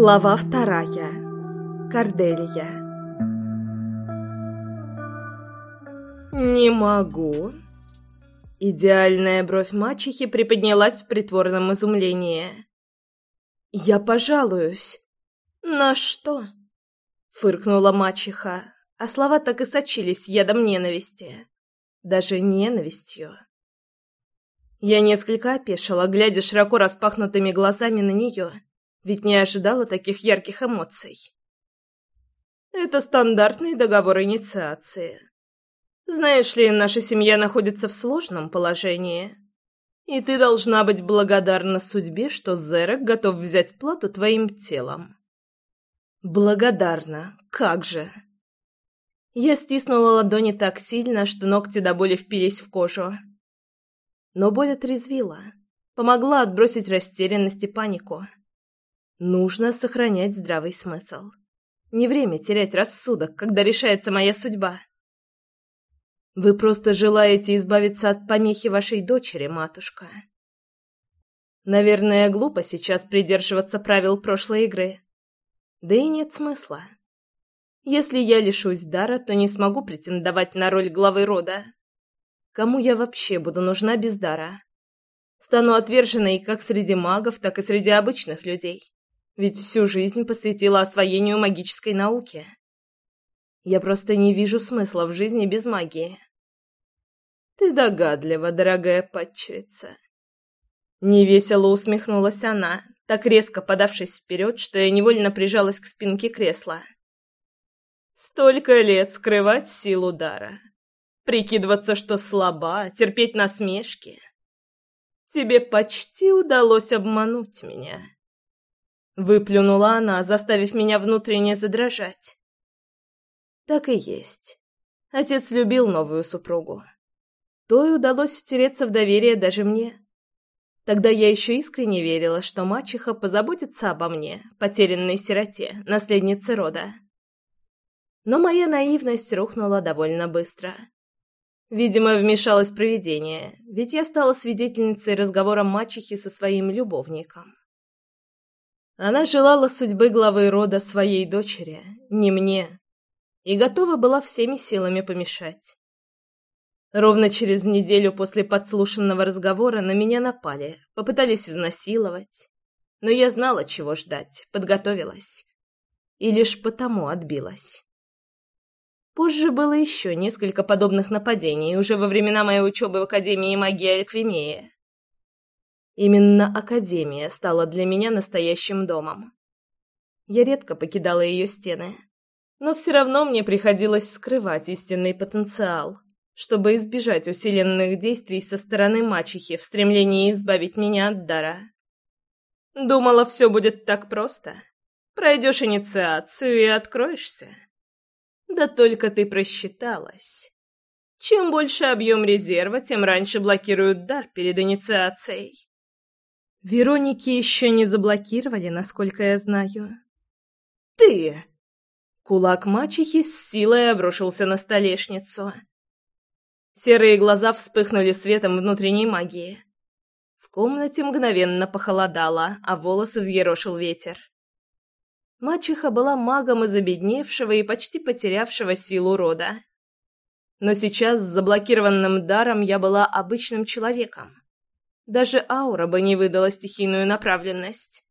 Глава вторая. Корделия. «Не могу». Идеальная бровь мачехи приподнялась в притворном изумлении. «Я пожалуюсь». «На что?» — фыркнула мачеха, а слова так и сочились ядом ненависти. Даже ненавистью. Я несколько опешила, глядя широко распахнутыми глазами на нее ведь не ожидала таких ярких эмоций. Это стандартный договор инициации. Знаешь ли, наша семья находится в сложном положении. И ты должна быть благодарна судьбе, что Зерек готов взять плату твоим телом. Благодарна. Как же. Я стиснула ладони так сильно, что ногти до боли впились в кожу. Но боль отрезвила. Помогла отбросить растерянность и панику. Нужно сохранять здравый смысл. Не время терять рассудок, когда решается моя судьба. Вы просто желаете избавиться от помехи вашей дочери, матушка. Наверное, глупо сейчас придерживаться правил прошлой игры. Да и нет смысла. Если я лишусь дара, то не смогу претендовать на роль главы рода. Кому я вообще буду нужна без дара? Стану отверженной как среди магов, так и среди обычных людей ведь всю жизнь посвятила освоению магической науки. Я просто не вижу смысла в жизни без магии. Ты догадлива, дорогая падчерица. Невесело усмехнулась она, так резко подавшись вперед, что я невольно прижалась к спинке кресла. Столько лет скрывать силу дара. Прикидываться, что слаба, терпеть насмешки. Тебе почти удалось обмануть меня. Выплюнула она, заставив меня внутренне задрожать. Так и есть. Отец любил новую супругу. Той удалось втереться в доверие даже мне. Тогда я еще искренне верила, что мачеха позаботится обо мне, потерянной сироте, наследнице рода. Но моя наивность рухнула довольно быстро. Видимо, вмешалось провидение, ведь я стала свидетельницей разговора мачехи со своим любовником. Она желала судьбы главы рода своей дочери, не мне, и готова была всеми силами помешать. Ровно через неделю после подслушанного разговора на меня напали, попытались изнасиловать. Но я знала, чего ждать, подготовилась. И лишь потому отбилась. Позже было еще несколько подобных нападений, уже во времена моей учебы в Академии магии Альквимея. Именно Академия стала для меня настоящим домом. Я редко покидала ее стены, но все равно мне приходилось скрывать истинный потенциал, чтобы избежать усиленных действий со стороны мачехи в стремлении избавить меня от дара. Думала, все будет так просто. Пройдешь инициацию и откроешься. Да только ты просчиталась. Чем больше объем резерва, тем раньше блокируют дар перед инициацией. Вероники еще не заблокировали, насколько я знаю. «Ты!» Кулак мачехи с силой обрушился на столешницу. Серые глаза вспыхнули светом внутренней магии. В комнате мгновенно похолодало, а волосы взъерошил ветер. Мачеха была магом из обедневшего и почти потерявшего силу рода. Но сейчас с заблокированным даром я была обычным человеком. Даже аура бы не выдала стихийную направленность.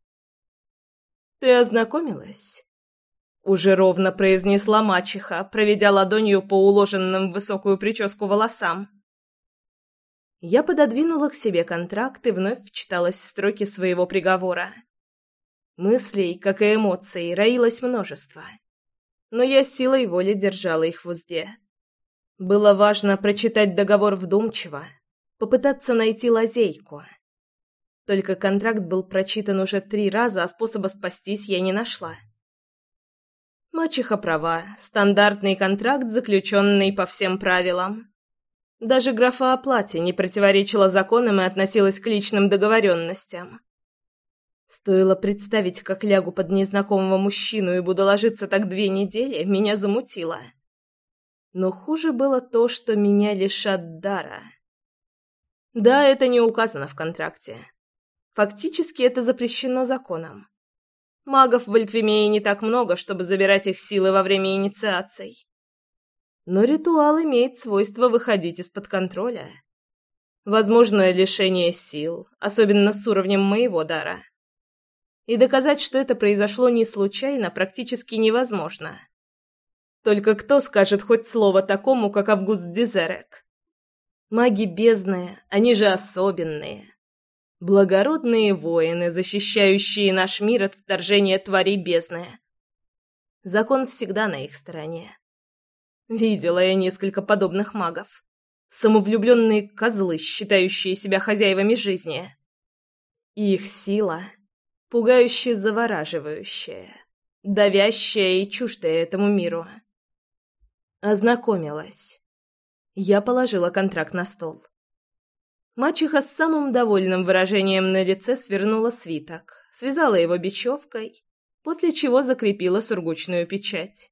«Ты ознакомилась?» Уже ровно произнесла мачеха, проведя ладонью по уложенным в высокую прическу волосам. Я пододвинула к себе контракт и вновь вчиталась в строки своего приговора. Мыслей, как и эмоций, роилось множество. Но я силой воли держала их в узде. Было важно прочитать договор вдумчиво, попытаться найти лазейку. Только контракт был прочитан уже три раза, а способа спастись я не нашла. Мачеха права. Стандартный контракт, заключенный по всем правилам. Даже графа о плате не противоречила законам и относилась к личным договоренностям. Стоило представить, как лягу под незнакомого мужчину и буду ложиться так две недели, меня замутило. Но хуже было то, что меня лишат дара. Да, это не указано в контракте. Фактически это запрещено законом. Магов в Эльквимее не так много, чтобы забирать их силы во время инициаций. Но ритуал имеет свойство выходить из-под контроля. Возможно, лишение сил, особенно с уровнем моего дара. И доказать, что это произошло не случайно, практически невозможно. Только кто скажет хоть слово такому, как Август Дезерек? Маги бездны, они же особенные. Благородные воины, защищающие наш мир от вторжения тварей бездны. Закон всегда на их стороне. Видела я несколько подобных магов. Самовлюбленные козлы, считающие себя хозяевами жизни. их сила — пугающе завораживающая, давящая и чуждая этому миру. Ознакомилась. Я положила контракт на стол. Мачеха с самым довольным выражением на лице свернула свиток, связала его бечевкой, после чего закрепила сургучную печать.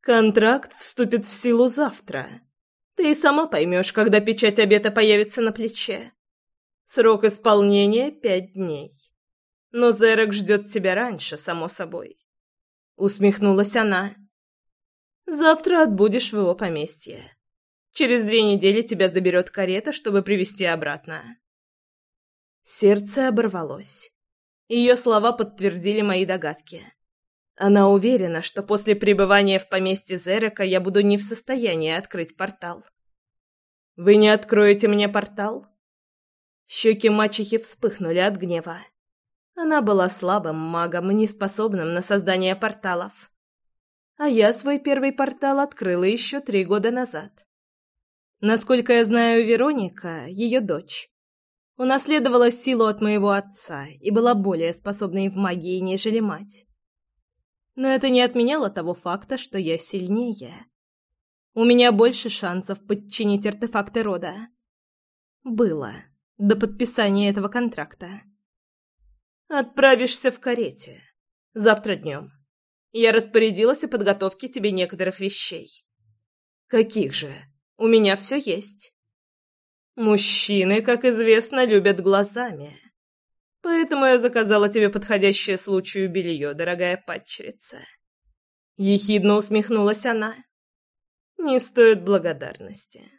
«Контракт вступит в силу завтра. Ты и сама поймешь, когда печать обета появится на плече. Срок исполнения — пять дней. Но Зерек ждет тебя раньше, само собой». Усмехнулась она. «Завтра отбудешь в его поместье. Через две недели тебя заберет карета, чтобы привезти обратно». Сердце оборвалось. Ее слова подтвердили мои догадки. Она уверена, что после пребывания в поместье Зерека я буду не в состоянии открыть портал. «Вы не откроете мне портал?» Щеки мачехи вспыхнули от гнева. Она была слабым магом, неспособным на создание порталов. А я свой первый портал открыла еще три года назад. Насколько я знаю, Вероника, ее дочь, унаследовала силу от моего отца и была более способной в магии, нежели мать. Но это не отменяло того факта, что я сильнее. У меня больше шансов подчинить артефакты рода. Было до подписания этого контракта. Отправишься в карете. Завтра днем. Я распорядилась о подготовке тебе некоторых вещей. Каких же? У меня все есть. Мужчины, как известно, любят глазами. Поэтому я заказала тебе подходящее случаю белье, дорогая падчерица. Ехидно усмехнулась она. Не стоит благодарности.